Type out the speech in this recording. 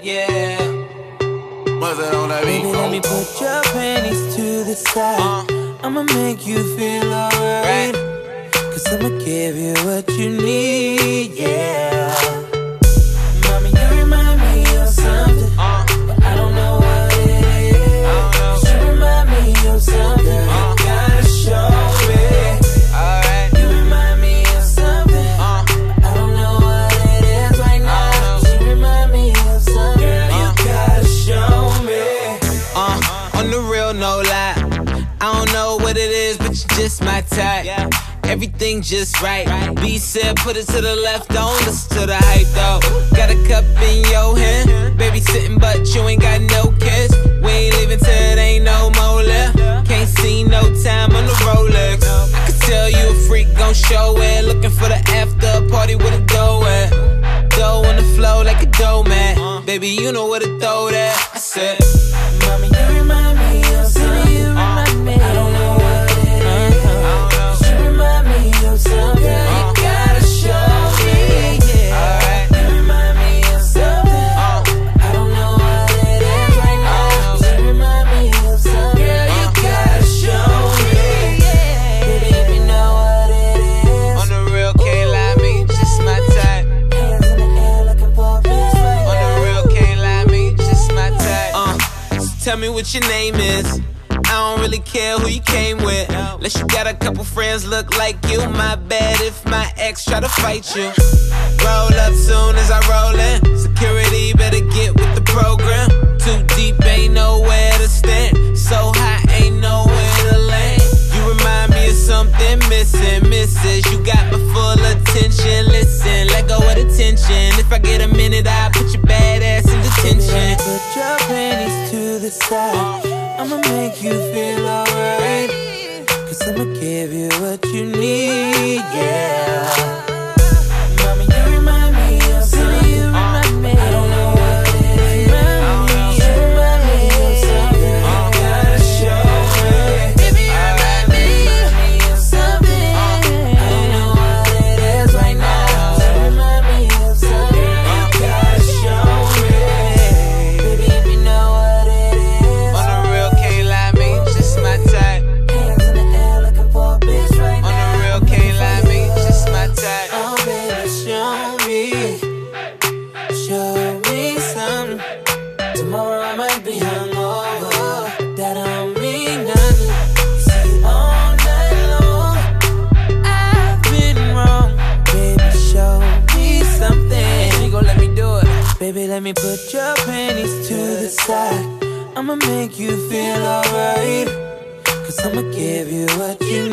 Yeah. Was it on that beat? Baby, let me put your panties to the side. Uh. I'ma make you feel alright. Cause I'ma give you what you need. Yeah. I don't know what it is, but you're just my type. Yeah. Everything just right. B said, put it to the left, don't listen to the hype though. Got a cup in your hand, baby sitting, but you ain't got no kiss. We ain't leaving till it ain't no more left. Can't see no time on the Rolex. I can tell you a freak gon' show it. Looking for the after party with a dough at. Dough on the flow like a dough man. Uh. Baby, you know where to throw that. I said. Tell me what your name is. I don't really care who you came with. Unless you got a couple friends look like you. My bad if my ex try to fight you. Roll up soon as I roll in. Security better get with the program. Too deep, ain't nowhere to stand. So high, ain't nowhere to land. You remind me of something missing, misses. You got my full attention. Listen, let go of the tension. If I get a minute, I'll side. I'ma make you feel alright. Cause I'ma give you what you need, yeah. Tomorrow I might be hungover. That don't mean nothing. See, all night long, I've been wrong. Baby, show me something. You gon' let me do it? Baby, let me put your panties to the side. I'ma make you feel alright. Cause I'ma give you what you.